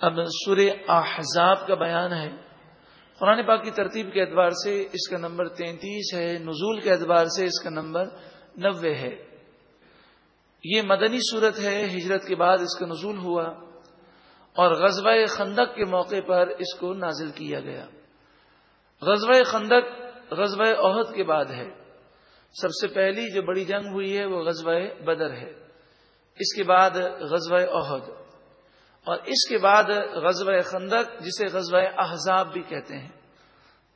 اب سور احزاب کا بیان ہے۔ قرآن پاک کی ترتیب کے اعتبار سے اس کا نمبر تینتیس ہے، نزول کے اعتبار سے اس کا نمبر نوے ہے۔ یہ مدنی صورت ہے، ہجرت کے بعد اس کا نزول ہوا اور غزوہ خندق کے موقع پر اس کو نازل کیا گیا۔ غزوہ خندق، غزوہ عہد کے بعد ہے۔ سب سے پہلی جو بڑی جنگ ہوئی ہے وہ غزوہ بدر ہے۔ اس کے بعد غزوہ عہد اور اس کے بعد غزوہ خندق جسے غزوہ احزاب بھی کہتے ہیں۔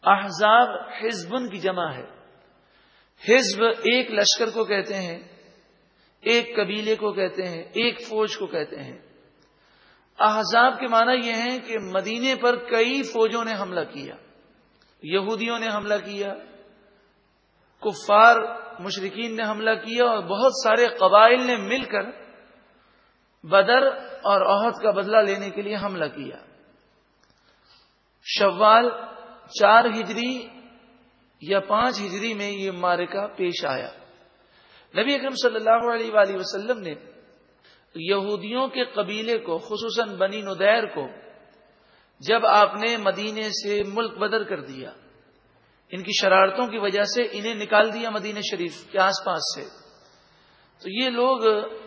احزاب حزبن کی جمع ہے۔ حزب ایک لشکر کو کہتے ہیں، ایک قبیلے کو کہتے ہیں، ایک فوج کو کہتے ہیں۔ احزاب کے معنی یہ ہے کہ مدینے پر کئی فوجوں نے حملہ کیا۔ یہودیوں نے حملہ کیا، کفار مشرقین نے حملہ کیا اور بہت سارے قبائل نے مل کر بدر اور عہد کا بدلہ لینے کے لیے حملہ کیا۔ شوال چار ہجری یا پانچ ہجری میں یہ مارکا پیش آیا۔ نبی اکرم صلی اللہ علیہ وآلہ وسلم نے یہودیوں کے قبیلے کو، خصوصاً بنی ندیر کو، جب آپ نے مدینے سے ملک بدر کر دیا، ان کی شرارتوں کی وجہ سے انہیں نکال دیا مدینہ شریف کے آس پاس سے۔ تو یہ لوگ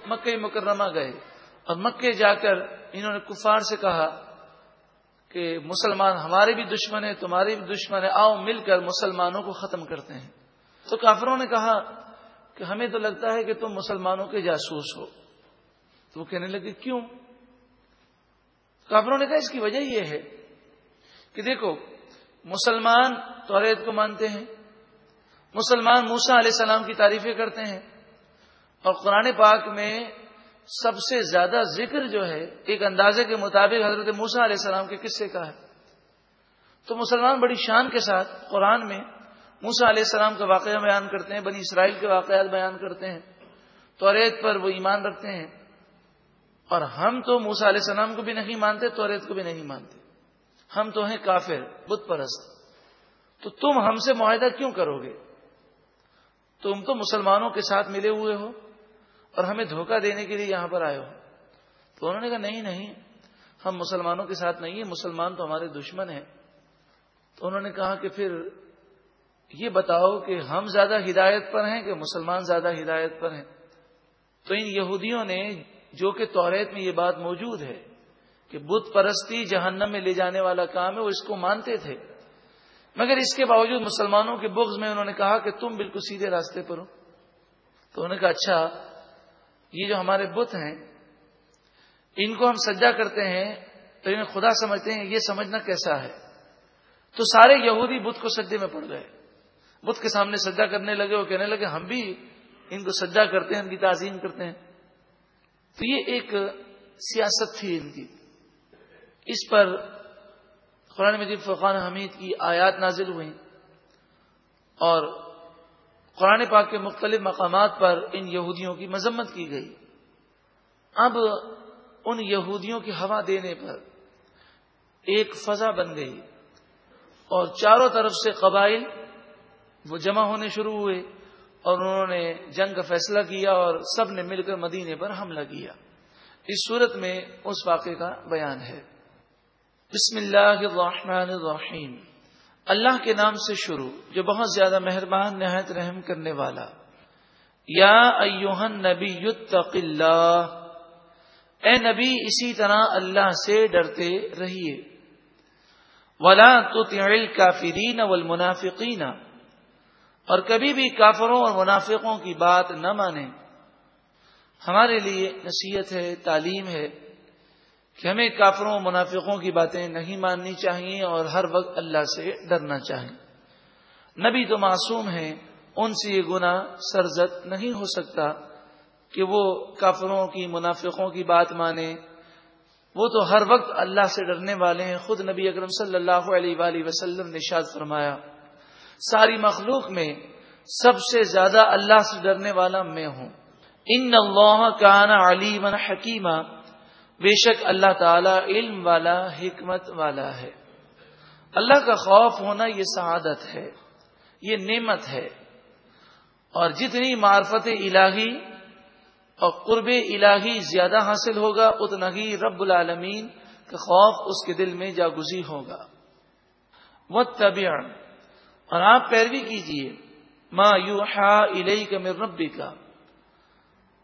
مکہ مکرمہ گئے۔ اور مکے جا کر انہوں نے کفار سے کہا کہ مسلمان ہمارے بھی دشمن ہیں، تمہارے بھی دشمن ہیں، آؤ مل کر مسلمانوں کو ختم کرتے ہیں۔ تو کافروں نے کہا کہ ہمیں تو لگتا ہے کہ تم مسلمانوں کے جاسوس ہو۔ تو وہ کہنے لگے، کیوں؟ کافروں نے کہا، اس کی وجہ یہ ہے کہ دیکھو، مسلمان توریت کو مانتے ہیں، مسلمان موسا علیہ السلام کی تعریفیں کرتے ہیں اور قرآن پاک میں سب سے زیادہ ذکر جو ہے، ایک اندازے کے مطابق حضرت موسا علیہ السلام کے قصے کا ہے۔ تو مسلمان بڑی شان کے ساتھ قرآن میں موسا علیہ السلام کا واقعہ بیان کرتے ہیں، بنی اسرائیل کے واقعات بیان کرتے ہیں۔ تو پر وہ ایمان رکھتے ہیں۔ اور ہم تو موسا علیہ السلام کو بھی نہیں مانتے تو کو بھی نہیں مانتے۔ ہم تو ہیں کافر، بت پرست۔ تو تم ہم سے معاہدہ کیوں کرو گے؟ تم تو مسلمانوں کے ساتھ ملے ہوئے ہو۔ اور ہمیں دھوکہ دینے کے لیے یہاں پر آئے ہو۔ تو انہوں نے کہا، نہیں نہیں، ہم مسلمانوں کے ساتھ نہیں ہیں، مسلمان تو ہمارے دشمن ہیں۔ تو انہوں نے کہا کہ پھر یہ بتاؤ کہ ہم زیادہ ہدایت پر ہیں کہ مسلمان زیادہ ہدایت پر ہیں۔ تو ان یہودیوں نے، جو کہ توریت میں یہ بات موجود ہے کہ بت پرستی جہنم میں لے جانے والا کام ہے، وہ اس کو مانتے تھے۔ مگر اس کے باوجود مسلمانوں کے بغض میں انہوں نے کہا کہ تم بالکل سیدھے راستے پر ہو۔ تو انہوں نے کہا اچھا یہ جو ہمارے بت ہیں، ان کو ہم سجا کرتے ہیں تو انہیں خدا سمجھتے ہیں یہ سمجھنا کیسا ہے؟ تو سارے یہودی بت کو سجے میں پڑ گئے۔ بت کے سامنے سجا کرنے لگے، وہ کہنے لگے، ہم بھی ان کو سجا کرتے ہیں، ان کی تعظیم کرتے ہیں۔ تو یہ ایک سیاست تھی ان کی۔ اس پر قرآن مجید فقان حمید کی آیات نازل ہوئی اور قرآن پاک کے مختلف مقامات پر ان یہودیوں کی مذمت کی گئی۔ اب ان یہودیوں کی ہوا دینے پر ایک فضا بن گئی اور چاروں طرف سے قبائل وہ جمع ہونے شروع ہوئے اور انہوں نے جنگ کا فیصلہ کیا اور سب نے مل کر مدینے پر حملہ کیا۔ اس صورت میں اس واقعے کا بیان ہے۔ بسم اللہ الرحمن الرحیم۔ اللہ کے نام سے شروع، جو بہت زیادہ مہربان، نہایت رحم کرنے والا۔ یا ایوہن نبی یتق اللہ۔ اے نبی، اسی طرح اللہ سے ڈرتے رہیے۔ ولا تو کافرین والمنافقین۔ اور کبھی بھی کافروں اور منافقوں کی بات نہ مانیں۔ ہمارے لیے نصیحت ہے، تعلیم ہے۔ کہ ہمیں کافروں، منافقوں کی باتیں نہیں ماننی چاہیے اور ہر وقت اللہ سے ڈرنا چاہیے۔ نبی تو معصوم ہیں، ان سے یہ گنا سرزد نہیں ہو سکتا کہ وہ کافروں کی، منافقوں کی بات مانے۔ وہ تو ہر وقت اللہ سے ڈرنے والے ہیں۔ خود نبی اکرم صلی اللہ علیہ وآلہ وسلم نے شاد فرمایا، ساری مخلوق میں سب سے زیادہ اللہ سے ڈرنے والا میں ہوں۔ ان اللہ کانا علیم حکیمہ بے شک اللہ تعالی علم والا، حکمت والا ہے۔ اللہ کا خوف ہونا یہ سعادت ہے، یہ نعمت ہے۔ اور جتنی معرفت الہی اور قرب الہی زیادہ حاصل ہوگا، اتنا ہی رب العالمین کہ خوف اس کے دل میں جاگزی ہوگا۔ وہ اور آپ پیروی کیجیے۔ ما یو ہا کا میرے ربی کا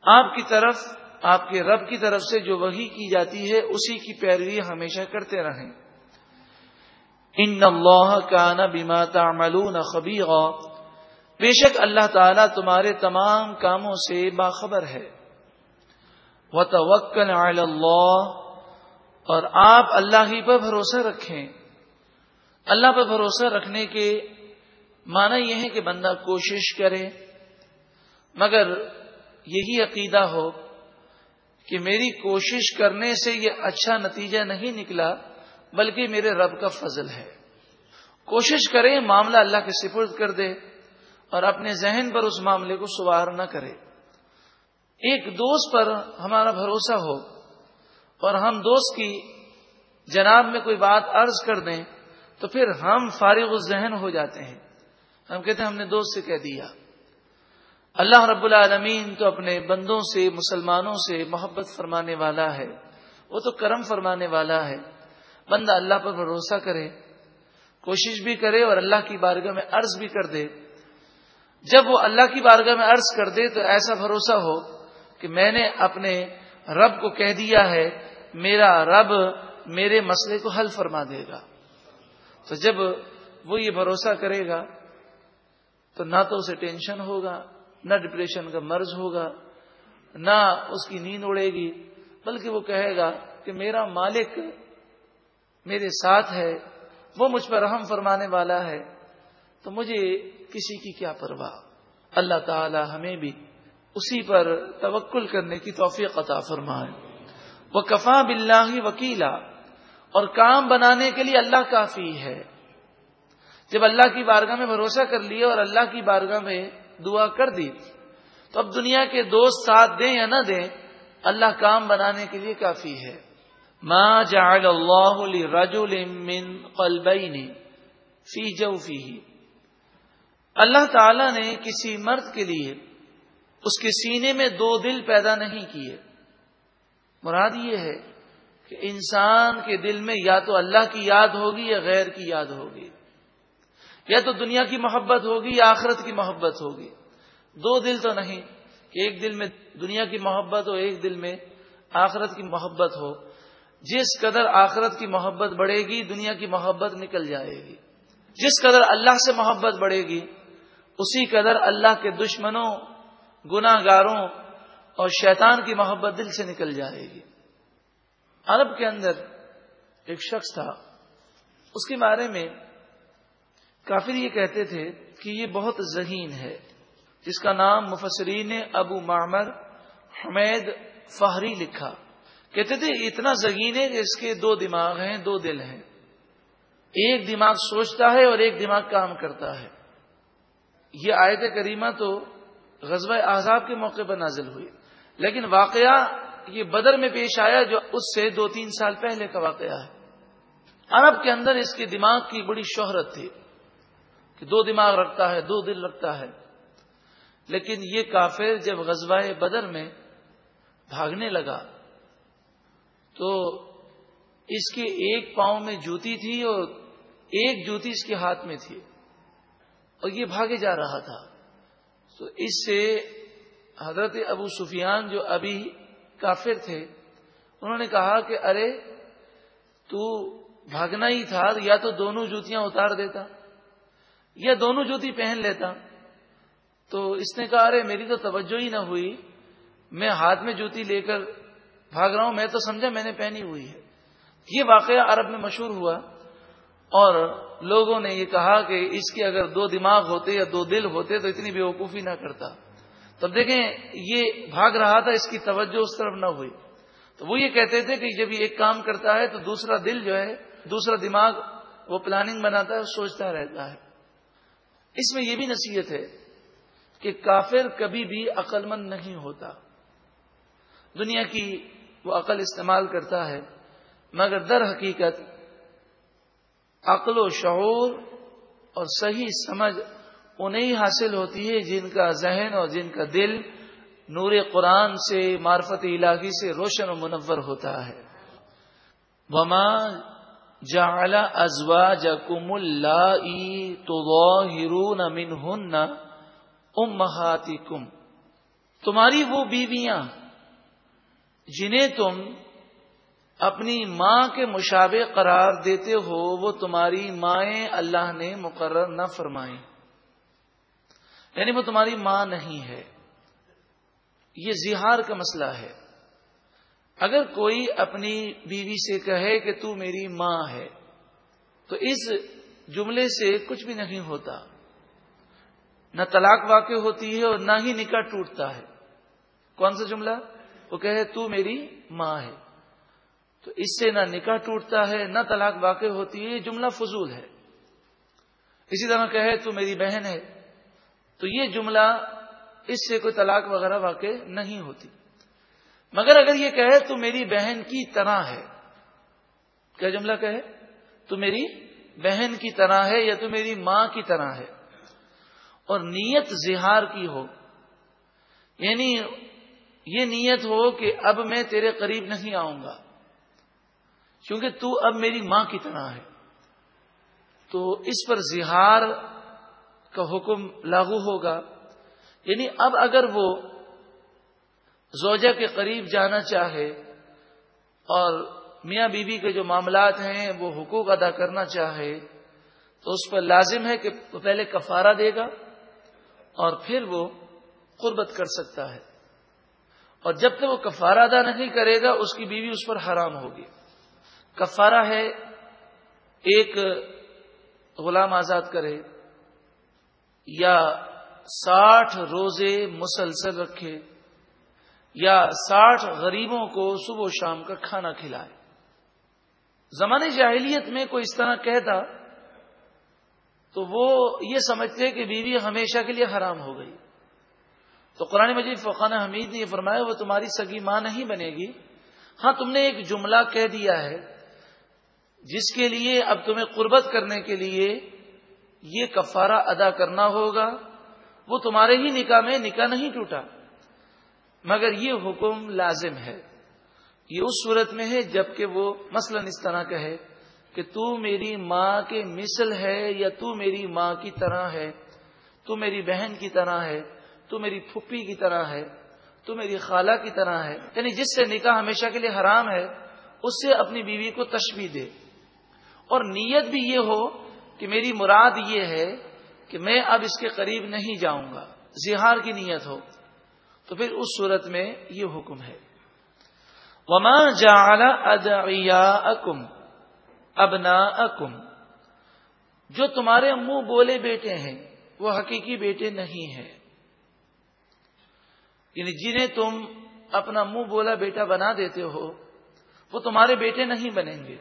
آپ کی طرف آپ کے رب کی طرف سے جو وہی کی جاتی ہے، اسی کی پیروی ہمیشہ کرتے رہیں۔ ان اللہ کا نہ بیما تعملون خبیرا بے شک اللہ تعالیٰ تمہارے تمام کاموں سے باخبر ہے۔ وہ توکل اللہ اور آپ اللہ ہی پر بھروسہ رکھیں۔ اللہ پر بھروسہ رکھنے کے معنی یہ ہے کہ بندہ کوشش کرے، مگر یہی عقیدہ ہو کہ میری کوشش کرنے سے یہ اچھا نتیجہ نہیں نکلا، بلکہ میرے رب کا فضل ہے۔ کوشش کرے معاملہ اللہ کے سپرد کر دے اور اپنے ذہن پر اس معاملے کو سوار نہ کرے۔ ایک دوست پر ہمارا بھروسہ ہو اور ہم دوست کی جناب میں کوئی بات عرض کر دیں تو پھر ہم فارغ الذہن ہو جاتے ہیں۔ ہم کہتے ہیں، ہم نے دوست سے کہہ دیا۔ اللہ رب العالمین تو اپنے بندوں سے، مسلمانوں سے محبت فرمانے والا ہے۔ وہ تو کرم فرمانے والا ہے۔ بندہ اللہ پر بھروسہ کرے، کوشش بھی کرے اور اللہ کی بارگاہ میں عرض بھی کر دے۔ جب وہ اللہ کی بارگاہ میں عرض کر دے تو ایسا بھروسہ ہو کہ میں نے اپنے رب کو کہہ دیا ہے، میرا رب میرے مسئلے کو حل فرما دے گا۔ تو جب وہ یہ بھروسہ کرے گا تو نہ تو اسے ٹینشن ہوگا نہ ڈپریشن کا مرض ہوگا، نہ اس کی نیند اڑے گی، بلکہ وہ کہے گا کہ میرا مالک میرے ساتھ ہے، وہ مجھ پر رحم فرمانے والا ہے، تو مجھے کسی کی کیا پرواہ؟ اللہ تعالی ہمیں بھی اسی پر توکل کرنے کی توفیق عطا فرمائے۔ وہ کفا بلّہ وکیلا، اور کام بنانے کے لیے اللہ کافی ہے۔ جب اللہ کی بارگاہ میں بھروسہ کر لیا اور اللہ کی بارگاہ میں دعا کر دی۔ تو اب دنیا کے دوست ساتھ دیں یا نہ دیں، اللہ کام بنانے کے لیے کافی ہے۔ ما جعل اللہ لرجل من قلبین فی جوفیہ اللہ تعالی نے کسی مرد کے لیے اس کے سینے میں دو دل پیدا نہیں کیے۔ مراد یہ ہے کہ انسان کے دل میں یا تو اللہ کی یاد ہوگی یا غیر کی یاد ہوگی۔ یا تو دنیا کی محبت ہوگی یا آخرت کی محبت ہوگی۔ دو دل تو نہیں کہ ایک دل میں دنیا کی محبت ہو، ایک دل میں آخرت کی محبت ہو۔ جس قدر آخرت کی محبت بڑھے گی، دنیا کی محبت نکل جائے گی۔ جس قدر اللہ سے محبت بڑھے گی، اسی قدر اللہ کے دشمنوں گناہ گاروں اور شیطان کی محبت دل سے نکل جائے گی۔ عرب کے اندر ایک شخص تھا، اس کے بارے میں کافر یہ کہتے تھے کہ یہ بہت ذہین ہے، جس کا نام مفسرین ابو معمر، حمید، فہری لکھا۔ کہتے تھے، اتنا ذہین ہے کہ اس کے دو دماغ ہیں، دو دل ہیں۔ ایک دماغ سوچتا ہے اور ایک دماغ کام کرتا ہے۔ یہ آیت کریمہ تو غزوہ احزاب کے موقع پر نازل ہوئی۔ لیکن واقعہ یہ بدر میں پیش آیا، جو اس سے دو تین سال پہلے کا واقعہ ہے۔ عرب کے اندر اس کے دماغ کی بڑی شہرت تھی۔ کہ دو دماغ رکھتا ہے، دو دل رکھتا ہے۔ لیکن یہ کافر جب غزوہ بدر میں بھاگنے لگا، تو اس کے ایک پاؤں میں جوتی تھی اور ایک جوتی اس کے ہاتھ میں تھی اور یہ بھاگے جا رہا تھا۔ تو اس سے حضرت ابو سفیان جو ابھی کافر تھے، انہوں نے کہا کہ ارے تو بھاگنا ہی تھا، یا تو دونوں جوتیاں اتار دیتا۔ یا دونوں جوتی پہن لیتا۔ تو اس نے کہا، ارے، میری تو توجہ ہی نہ ہوئی۔ میں ہاتھ میں جوتی لے کر بھاگ رہا ہوں۔ میں تو سمجھا میں نے پہنی ہوئی ہے۔ یہ واقعہ عرب میں مشہور ہوا۔ اور لوگوں نے یہ کہا کہ اس کے اگر دو دماغ ہوتے یا دو دل ہوتے تو اتنی بے وقوفی نہ کرتا۔ تب دیکھیں، یہ بھاگ رہا تھا، اس کی توجہ اس طرف نہ ہوئی۔ تو وہ یہ کہتے تھے کہ جب یہ ایک کام کرتا ہے تو دوسرا دل جو ہے، دوسرا دماغ وہ پلاننگ بناتا ہے سوچتا رہتا ہے۔ اس میں یہ بھی نصیحت ہے کہ کافر کبھی بھی عقل مند نہیں ہوتا۔ دنیا کی وہ عقل استعمال کرتا ہے، مگر در حقیقت عقل و شعور اور صحیح سمجھ انہیں حاصل ہوتی ہے جن کا ذہن اور جن کا دل نور قرآن سے، معرفت علاقی سے روشن و منور ہوتا ہے۔ وما جعل ازواجكم اللائي تظاهرون منهن امهاتكم تمہاری وہ بیویاں جنہیں تم اپنی ماں کے مشابے قرار دیتے ہو، وہ تمہاری مائیں اللہ نے مقرر نہ فرمائیں۔ یعنی وہ تمہاری ماں نہیں ہے۔ یہ زہار کا مسئلہ ہے۔ اگر کوئی اپنی بیوی سے کہے کہ تو میری ماں ہے، تو اس جملے سے کچھ بھی نہیں ہوتا۔ نہ طلاق واقع ہوتی ہے اور نہ ہی نکاح ٹوٹتا ہے۔ کون سا جملہ؟ وہ کہے تو میری ماں ہے۔ تو اس سے نہ نکاح ٹوٹتا ہے، نہ طلاق واقع ہوتی ہے، یہ جملہ فضول ہے۔ اسی طرح کہے تو میری بہن ہے، تو یہ جملہ اس سے کوئی طلاق وغیرہ واقع نہیں ہوتی۔ مگر اگر یہ کہے تو میری بہن کی طرح ہے۔ کیا جملہ کہے؟ تو میری بہن کی طرح ہے یا تو میری ماں کی طرح ہے۔ اور نیت زہار کی ہو۔ یعنی یہ نیت ہو کہ اب میں تیرے قریب نہیں آؤں گا۔ کیونکہ تو اب میری ماں کی طرح ہے۔ تو اس پر زہار کا حکم لاگو ہوگا۔ یعنی اب اگر وہ زوجہ کے قریب جانا چاہے اور میاں بیوی کے جو معاملات ہیں وہ حقوق ادا کرنا چاہے تو اس پر لازم ہے کہ وہ پہلے کفارہ دے گا اور پھر وہ قربت کر سکتا ہے اور جب تک وہ کفارہ ادا نہیں کرے گا اس کی بیوی اس پر حرام ہوگی کفارہ ہے ایک غلام آزاد کرے یا ساٹھ روزے مسلسل رکھے یا ساٹھ غریبوں کو صبح و شام کا کھانا کھلائے۔ زمانے جاہلیت میں کوئی اس طرح کہتا تو وہ یہ سمجھتے کہ بیوی ہمیشہ کے لیے حرام ہو گئی۔ تو قرآن مجید فقان حمید نے یہ فرمایا، وہ تمہاری سگی ماں نہیں بنے گی۔ ہاں تم نے ایک جملہ کہہ دیا ہے، جس کے لیے اب تمہیں قربت کرنے کے لیے یہ کفارہ ادا کرنا ہوگا۔ وہ تمہارے ہی نکاح میں نکاح نہیں ٹوٹا۔ مگر یہ حکم لازم ہے۔ یہ اس صورت میں ہے جبکہ وہ مثلا اس طرح کہے کہ تو میری ماں کے مثل ہے یا تو میری ماں کی طرح ہے، تو میری بہن کی طرح ہے، تو میری پھپھی کی طرح ہے، تو میری خالہ کی طرح ہے۔ یعنی جس سے نکاح ہمیشہ کے لیے حرام ہے، اس سے اپنی بیوی کو تشبیح دے۔ اور نیت بھی یہ ہو کہ میری مراد یہ ہے کہ میں اب اس کے قریب نہیں جاؤں گا۔ زہار کی نیت ہو۔ تو پھر اس صورت میں یہ حکم ہے۔ وما جعل ادعیاءکم ابناءکم جو تمہارے منہ بولے بیٹے ہیں، وہ حقیقی بیٹے نہیں ہیں۔ یعنی جنہیں تم اپنا منہ بولا بیٹا بنا دیتے ہو، وہ تمہارے بیٹے نہیں بنیں گے۔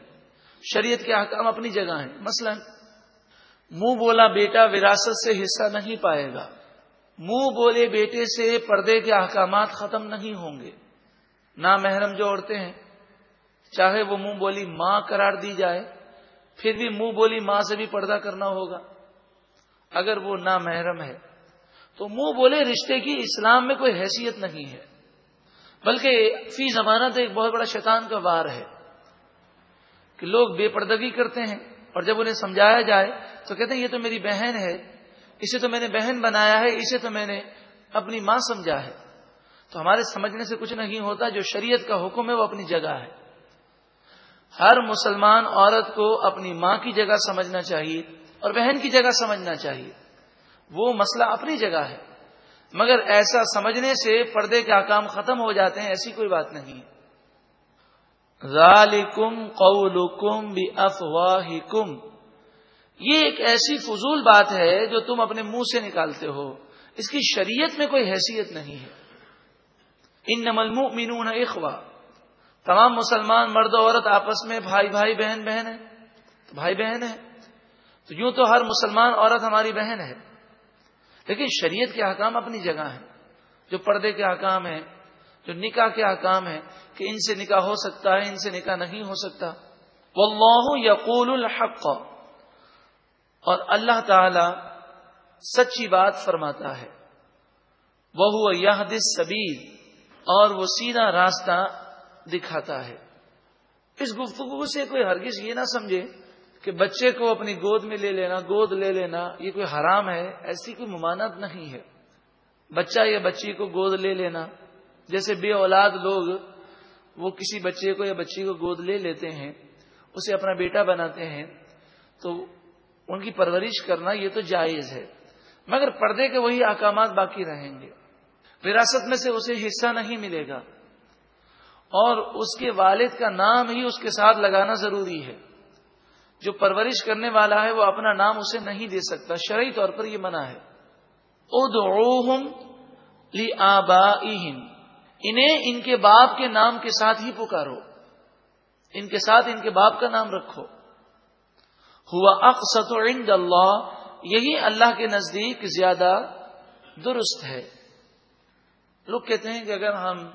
شریعت کے احکام اپنی جگہ ہیں۔ مثلا، منہ بولا بیٹا وراثت سے حصہ نہیں پائے گا۔ منہ بولے بیٹے سے پردے کے احکامات ختم نہیں ہوں گے۔ نہ محرم جو عورتیں ہیں۔ چاہے وہ منہ بولی ماں قرار دی جائے، پھر بھی منہ بولی ماں سے بھی پردہ کرنا ہوگا۔ اگر وہ نہ محرم ہے، تو منہ بولے رشتے کی اسلام میں کوئی حیثیت نہیں ہے۔ بلکہ فی زمانہ تو ایک بہت بڑا شیطان کا وار ہے کہ لوگ بے پردگی کرتے ہیں اور جب انہیں سمجھایا جائے تو کہتے ہیں، یہ تو میری بہن ہے اسے تو میں نے بہن بنایا ہے، اسے تو میں نے اپنی ماں سمجھا ہے۔ تو ہمارے سمجھنے سے کچھ نہیں ہوتا، جو شریعت کا حکم ہے وہ اپنی جگہ ہے۔ ہر مسلمان عورت کو اپنی ماں کی جگہ سمجھنا چاہیے اور بہن کی جگہ سمجھنا چاہیے۔ وہ مسئلہ اپنی جگہ ہے۔ مگر ایسا سمجھنے سے پردے کے کام ختم ہو جاتے ہیں، ایسی کوئی بات نہیں۔ ذالکم قولکم بافواہکم۔ یہ ایک ایسی فضول بات ہے جو تم اپنے منہ سے نکالتے ہو۔ اس کی شریعت میں کوئی حیثیت نہیں ہے۔ ان المؤمنون اخوا تمام مسلمان مرد و عورت آپس میں بھائی بھائی بہن بہن ہے بھائی بہن ہے تو یوں تو ہر مسلمان عورت ہماری بہن ہے۔ لیکن شریعت کے حکام اپنی جگہ ہیں۔ جو پردے کے حکام ہیں، جو نکاح کے حکام ہیں، کہ ان سے نکاح ہو سکتا ہے، ان سے نکاح نہیں ہو سکتا۔ واللہ یقول الحق۔ اور اللہ تعالی سچی بات فرماتا ہے۔ وہ یہ سبیر اور وہ سیدھا راستہ دکھاتا ہے۔ اس گفتگو سے کوئی ہرگز یہ نہ سمجھے کہ بچے کو اپنی گود میں لے لینا، گود لے لینا یہ کوئی حرام ہے، ایسی کوئی ممانت نہیں ہے۔ بچہ یا بچی کو گود لے لینا، جیسے بے اولاد لوگ وہ کسی بچے کو یا بچی کو گود لے لیتے ہیں، اسے اپنا بیٹا بناتے ہیں، تو ان کی پرورش کرنا یہ تو جائز ہے، مگر پردے کے وہی احکامات باقی رہیں گے۔ وراثت میں سے اسے حصہ نہیں ملے گا۔ اور اس کے والد کا نام ہی اس کے ساتھ لگانا ضروری ہے۔ جو پرورش کرنے والا ہے وہ اپنا نام اسے نہیں دے سکتا۔ شرعی طور پر یہ منع ہے۔ ادعوہم لآبائہم۔ انہیں ان کے باپ کے نام کے ساتھ ہی پکارو۔ ان کے ساتھ ان کے باپ کا نام رکھو۔ ہوا اقسط عند اللہ، یہی اللہ کے نزدیک زیادہ درست ہے۔ لوگ کہتے ہیں کہ اگر ہم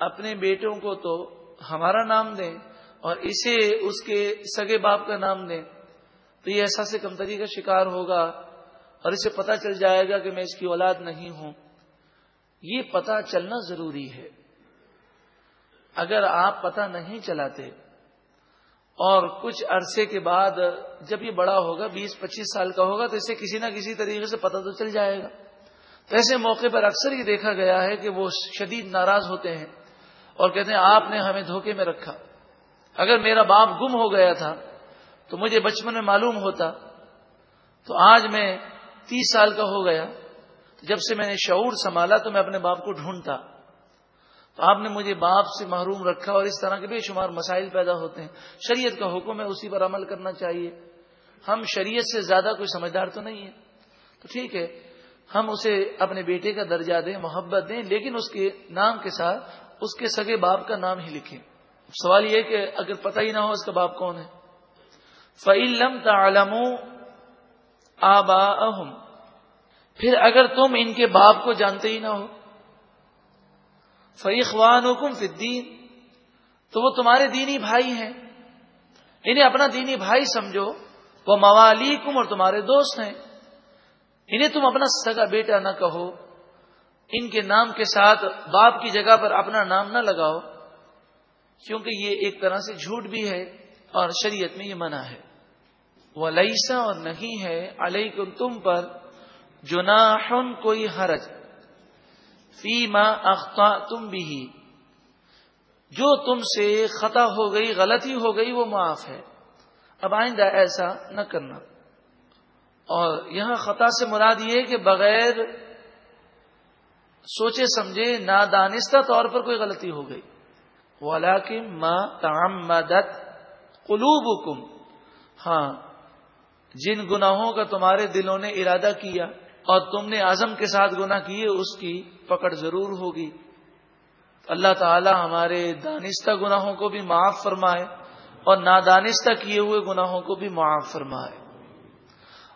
اپنے بیٹوں کو تو ہمارا نام دیں اور اسے اس کے سگے باپ کا نام دیں، تو یہ ایسا سے کمتری کا شکار ہوگا اور اسے پتا چل جائے گا کہ میں اس کی اولاد نہیں ہوں۔ یہ پتا چلنا ضروری ہے۔ اگر آپ پتا نہیں چلاتے اور کچھ عرصے کے بعد جب یہ بڑا ہوگا، بیس، پچیس سال کا ہوگا، تو اسے کسی نہ کسی طریقے سے پتہ تو چل جائے گا۔ تو ایسے موقع پر اکثر یہ دیکھا گیا ہے کہ وہ شدید ناراض ہوتے ہیں اور کہتے ہیں، آپ نے ہمیں دھوکے میں رکھا۔ اگر میرا باپ گم ہو گیا تھا، تو مجھے بچپن میں معلوم ہوتا۔ تو آج میں تیس سال کا ہو گیا، جب سے میں نے شعور سنبھالا تو میں اپنے باپ کو ڈھونڈتا۔ تو آپ نے مجھے باپ سے محروم رکھا اور اس طرح کے بے شمار مسائل پیدا ہوتے ہیں۔ شریعت کا حکم ہے، اسی پر عمل کرنا چاہیے۔ ہم شریعت سے زیادہ کوئی سمجھدار تو نہیں ہے تو ٹھیک ہے، ہم اسے اپنے بیٹے کا درجہ دیں، محبت دیں، لیکن اس کے نام کے ساتھ اس کے سگے باپ کا نام ہی لکھیں۔ سوال یہ کہ اگر پتہ ہی نہ ہو اس کا باپ کون ہے۔ فعلم تعلم آبا پھر اگر تم ان کے باپ کو جانتے ہی نہ ہو فیخوان حکم فدین تو وہ تمہارے دینی بھائی ہیں۔ انہیں اپنا دینی بھائی سمجھو۔ وہ موالی اور تمہارے دوست ہیں۔ انہیں تم اپنا سگا بیٹا نہ کہو۔ ان کے نام کے ساتھ باپ کی جگہ پر اپنا نام نہ لگاؤ۔ کیونکہ یہ ایک طرح سے جھوٹ بھی ہے اور شریعت میں یہ منع ہے۔ وہ اور نہیں ہے علیہ تم پر۔ جناحن کوئی حرج۔ فیما اختا تم بھی جو تم سے خطا ہو گئی، غلطی ہو گئی، وہ معاف ہے۔ اب آئندہ ایسا نہ کرنا۔ اور یہاں خطا سے مراد یہ کہ بغیر سوچے سمجھے نادانستہ طور پر کوئی غلطی ہو گئی۔ ولاکم ماں تام مدت قلوب ہاں جن گناہوں کا تمہارے دلوں نے ارادہ کیا اور تم نے اعظم کے ساتھ گنا کیے، اس کی پکڑ ضرور ہوگی۔ اللہ تعالی ہمارے دانستہ گناہوں کو بھی معاف فرمائے اور نادانستہ کیے ہوئے گناہوں کو بھی معاف فرمائے۔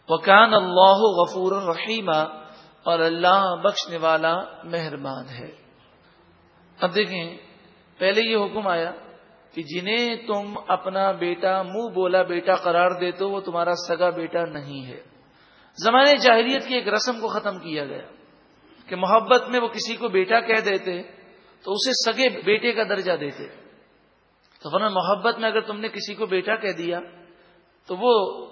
وکان اللہ غفور رحیمہ اور اللہ بخشنے والا مہربان ہے۔ اب دیکھیں، پہلے یہ حکم آیا کہ جنہیں تم اپنا بیٹا، منہ بولا بیٹا قرار دے تو وہ تمہارا سگا بیٹا نہیں ہے۔ زمانے جاہلیت کی ایک رسم کو ختم کیا گیا کہ محبت میں وہ کسی کو بیٹا کہہ دیتے تو اسے سگے بیٹے کا درجہ دیتے تو ورنہ محبت میں اگر تم نے کسی کو بیٹا کہہ دیا تو وہ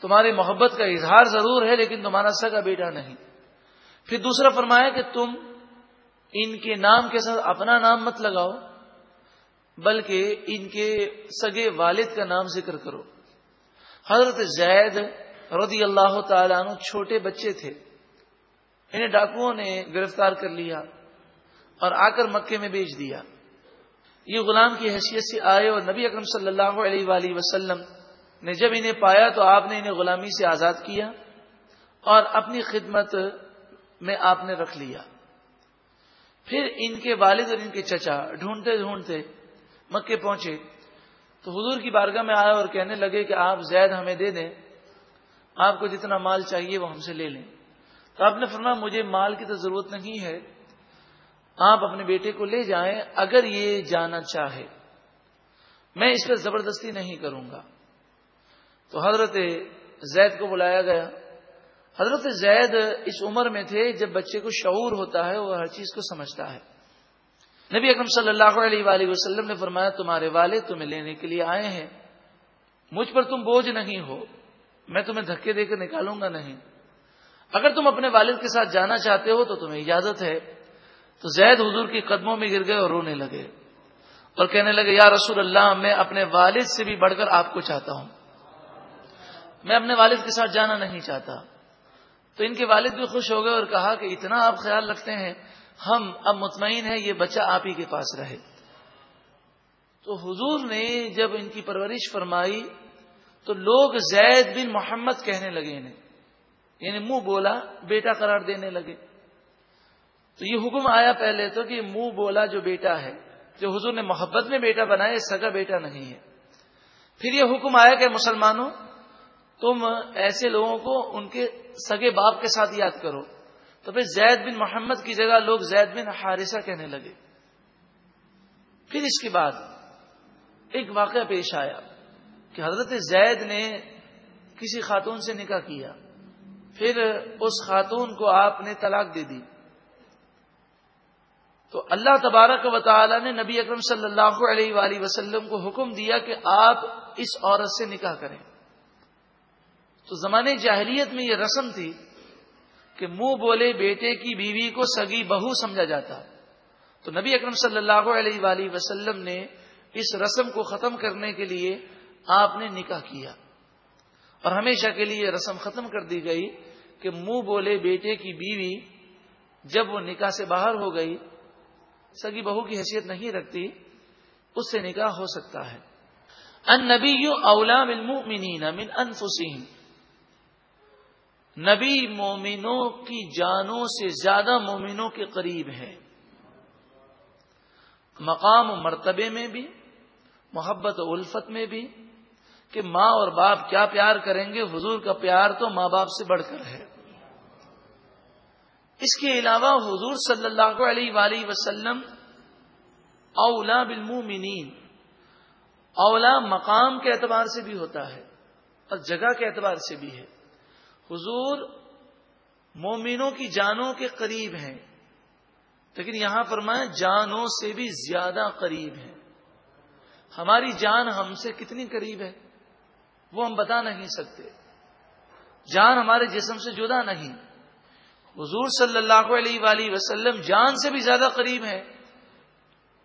تمہاری محبت کا اظہار ضرور ہے لیکن تمہارا سگا بیٹا نہیں۔ پھر دوسرا فرمایا کہ تم ان کے نام کے ساتھ اپنا نام مت لگاؤ، بلکہ ان کے سگے والد کا نام ذکر کرو۔ حضرت زید رضی اللہ تعالیٰ عنہ چھوٹے بچے تھے۔ انہیں ڈاکوؤں نے گرفتار کر لیا اور آ کر مکے میں بیچ دیا۔ یہ غلام کی حیثیت سے آئے اور نبی اکرم صلی اللہ علیہ وآلہ وسلم نے جب انہیں پایا تو آپ نے انہیں غلامی سے آزاد کیا اور اپنی خدمت میں آپ نے رکھ لیا۔ پھر ان کے والد اور ان کے چچا ڈھونڈتے ڈھونڈتے مکے پہنچے۔ تو حضور کی بارگاہ میں آیا اور کہنے لگے کہ آپ زید ہمیں دے دیں۔ آپ کو جتنا مال چاہیے وہ ہم سے لے لیں۔ تو آپ نے فرمایا، مجھے مال کی تو ضرورت نہیں ہے۔ آپ اپنے بیٹے کو لے جائیں اگر یہ جانا چاہے۔ میں اس پہ زبردستی نہیں کروں گا۔ تو حضرت زید کو بلایا گیا۔ حضرت زید اس عمر میں تھے، جب بچے کو شعور ہوتا ہے، وہ ہر چیز کو سمجھتا ہے۔ نبی اکرم صلی اللہ علیہ وآلہ وسلم نے فرمایا، تمہارے والد تمہیں لینے کے لیے آئے ہیں۔ مجھ پر تم بوجھ نہیں ہو۔ میں تمہیں دھکے دے کر نکالوں گا نہیں۔ اگر تم اپنے والد کے ساتھ جانا چاہتے ہو تو تمہیں اجازت ہے۔ تو زید حضور کی قدموں میں گر گئے اور رونے لگے۔ اور کہنے لگے، یا رسول اللہ، میں اپنے والد سے بھی بڑھ کر آپ کو چاہتا ہوں۔ میں اپنے والد کے ساتھ جانا نہیں چاہتا۔ تو ان کے والد بھی خوش ہو گئے اور کہا کہ اتنا آپ خیال رکھتے ہیں، ہم اب مطمئن ہیں، یہ بچہ آپ ہی کے پاس رہے۔ تو حضور نے جب ان کی پرورش فرمائی تو لوگ زید بن محمد کہنے لگے انہیں۔ یعنی منہ بولا، بیٹا قرار دینے لگے۔ تو یہ حکم آیا پہلے تو کہ منہ بولا جو بیٹا ہے، جو حضور نے محبت میں بیٹا بنایا سگا بیٹا نہیں ہے۔ پھر یہ حکم آیا کہ مسلمانوں، تم ایسے لوگوں کو ان کے سگے باپ کے ساتھ یاد کرو۔ تو پھر زید بن محمد کی جگہ لوگ زید بن حارثہ کہنے لگے۔ پھر اس کے بعد ایک واقعہ پیش آیا۔ کہ حضرت زید نے کسی خاتون سے نکاح کیا۔ پھر اس خاتون کو آپ نے طلاق دے دی۔ تو اللہ تبارک و تعالی نے نبی اکرم صلی اللہ علیہ وآلہ وسلم کو حکم دیا کہ آپ اس عورت سے نکاح کریں۔ تو زمانے جاہلیت میں یہ رسم تھی کہ منہ بولے بیٹے کی بیوی کو سگی بہو سمجھا جاتا۔ تو نبی اکرم صلی اللہ علیہ وآلہ وسلم نے اس رسم کو ختم کرنے کے لیے آپ نے نکاح کیا۔ اور ہمیشہ کے لیے یہ رسم ختم کر دی گئی کہ منہ بولے بیٹے کی بیوی جب وہ نکاح سے باہر ہو گئی، سگی بہو کی حیثیت نہیں رکھتی، اس سے نکاح ہو سکتا ہے۔ ان نبی اولا من انفسین نبی مومنوں کی جانوں سے زیادہ مومنوں کے قریب ہے مقام و مرتبے میں بھی، محبت و الفت میں بھی۔ کہ ماں اور باپ کیا پیار کریں گے؟ حضور کا پیار تو ماں باپ سے بڑھ کر ہے۔ اس کے علاوہ حضور صلی اللہ علیہ وآلہ وسلم اولا بالمومنین اولا مقام کے اعتبار سے بھی ہوتا ہے اور جگہ کے اعتبار سے بھی ہے۔ حضور مومنوں کی جانوں کے قریب ہیں، لیکن یہاں فرمایا جانوں سے بھی زیادہ قریب ہیں۔ ہماری جان ہم سے کتنی قریب ہے؟ وہ ہم بتا نہیں سکتے۔ جان ہمارے جسم سے جدا نہیں۔ حضور صلی اللہ علیہ وآلہ وسلم جان سے بھی زیادہ قریب ہے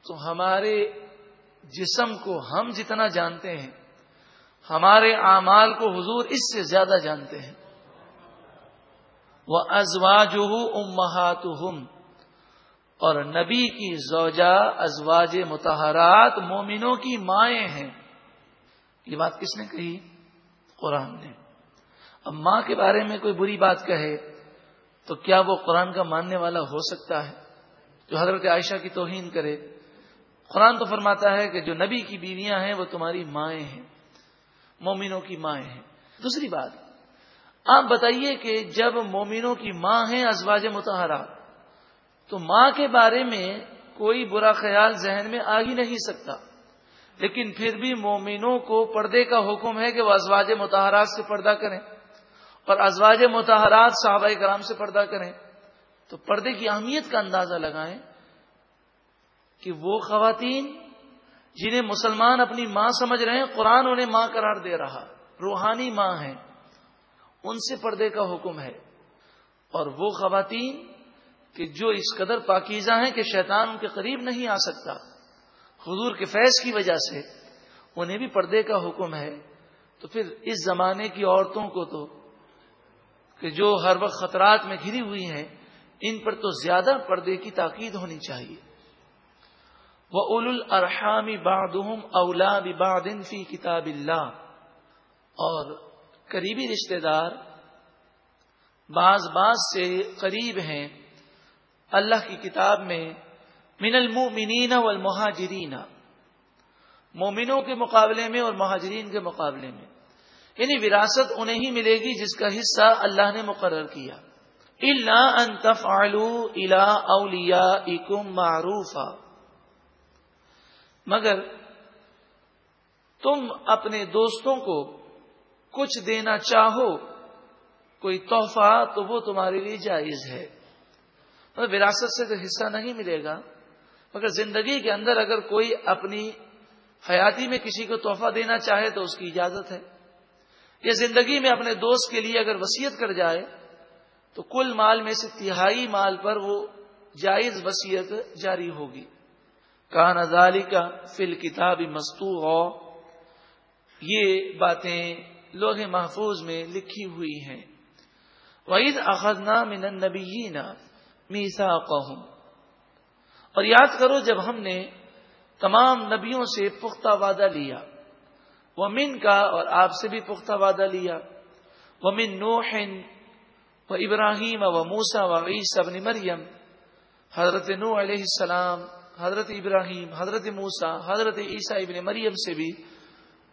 تو ہمارے جسم کو ہم جتنا جانتے ہیں، ہمارے اعمال کو حضور اس سے زیادہ جانتے ہیں۔ وہ ازواج امہات اور نبی کی زوجہ ازواج متحرات مومنوں کی مائیں ہیں۔ یہ بات کس نے کہی؟ قرآن نے۔ اب ماں کے بارے میں کوئی بری بات کہے تو کیا وہ قرآن کا ماننے والا ہو سکتا ہے؟ جو حضرت عائشہ کی توہین کرے۔ قرآن تو فرماتا ہے کہ جو نبی کی بیویاں ہیں وہ تمہاری مائیں ہیں۔ مومنوں کی مائیں ہیں۔ دوسری بات، آپ بتائیے کہ جب مومنوں کی ماں ہیں ازواج متحرہ تو ماں کے بارے میں کوئی برا خیال ذہن میں آ ہی نہیں سکتا۔ لیکن پھر بھی مومنوں کو پردے کا حکم ہے کہ وہ ازواج متحرات سے پردہ کریں اور ازواج متحرات صحابہ کرام سے پردہ کریں۔ تو پردے کی اہمیت کا اندازہ لگائیں کہ وہ خواتین جنہیں مسلمان اپنی ماں سمجھ رہے ہیں، قرآن انہیں ماں قرار دے رہا، روحانی ماں ہیں، ان سے پردے کا حکم ہے۔ اور وہ خواتین کہ جو اس قدر پاکیزہ ہیں کہ شیطان ان کے قریب نہیں آ سکتا۔ حضور کے فیض کی وجہ سے انہیں بھی پردے کا حکم ہے، تو پھر اس زمانے کی عورتوں کو تو کہ جو ہر وقت خطرات میں گھری ہوئی ہیں، ان پر تو زیادہ پردے کی تاکید ہونی چاہیے۔ وہ اول الرحامی بادم اولا بادن فی کتاب اللہ۔ اور قریبی رشتہ دار بعض بعض سے قریب ہیں۔ اللہ کی کتاب میں من المؤمنین والمہاجرین. مومنوں کے مقابلے میں اور مہاجرین کے مقابلے میں. یعنی وراثت انہیں ہی ملے گی جس کا حصہ اللہ نے مقرر کیا. اللہ ان تفعلوا الى اولیاءکم معروفا. مگر تم اپنے دوستوں کو کچھ دینا چاہو، کوئی تحفہ، تو وہ تمہارے لیے جائز ہے. وراثت سے تو حصہ نہیں ملے گا۔ مگر زندگی کے اندر اگر کوئی اپنی حیاتی میں کسی کو تحفہ دینا چاہے تو اس کی اجازت ہے۔ یا زندگی میں اپنے دوست کے لیے اگر وسیعت کر جائے تو کل مال میں سے تہائی مال پر وہ جائز وسیعت جاری ہوگی۔ کہا نظالی کا فل کتاب مستو ہو یہ باتیں لوہ محفوظ میں لکھی ہوئی ہیں۔ وعید اخذنا من النبیین میسا اور یاد کرو جب ہم نے تمام نبیوں سے پختہ وعدہ لیا وہ من کا اور آپ سے بھی پختہ وعدہ لیا وہ من نوح و ابراہیم و موسا و عیسی ابن مریم، حضرت نو علیہ السلام، حضرت ابراہیم، حضرت موسا حضرت عیسیٰ ابن مریم سے بھی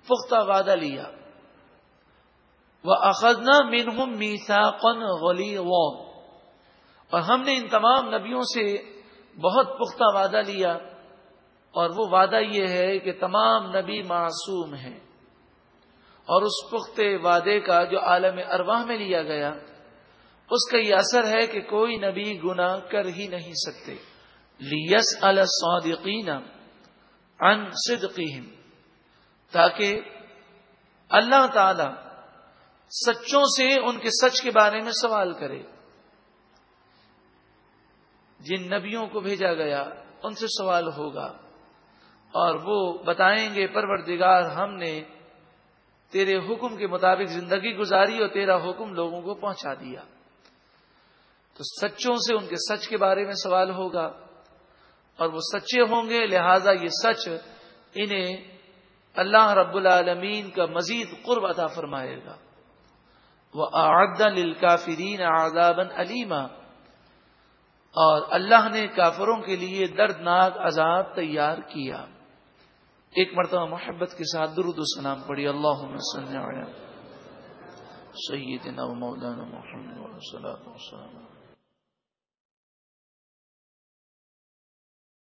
پختہ وعدہ لیا۔ وہ اخذنا منہم میسا قن غلی اور ہم نے ان تمام نبیوں سے بہت پختہ وعدہ لیا اور وہ وعدہ یہ ہے کہ تمام نبی معصوم ہیں۔ اور اس پختے وعدے کا جو عالم ارواح میں لیا گیا، اس کا یہ اثر ہے کہ کوئی نبی گنا کر ہی نہیں سکتے۔ لیس الصادقین ان صدقیم تاکہ اللہ تعالی سچوں سے ان کے سچ کے بارے میں سوال کرے۔ جن نبیوں کو بھیجا گیا، ان سے سوال ہوگا۔ اور وہ بتائیں گے، پروردگار، ہم نے تیرے حکم کے مطابق زندگی گزاری اور تیرا حکم لوگوں کو پہنچا دیا۔ تو سچوں سے ان کے سچ کے بارے میں سوال ہوگا۔ اور وہ سچے ہوں گے، لہذا یہ سچ انہیں اللہ رب العالمین کا مزید قرب عطا فرمائے گا۔ وہ آدن الکافرین آزابن علیما اور اللہ نے کافروں کے لیے دردناک عذاب تیار کیا۔ ایک مرتبہ محبت کے ساتھ درود السلام پڑھی۔ اللہ سیدنا مولانا محمد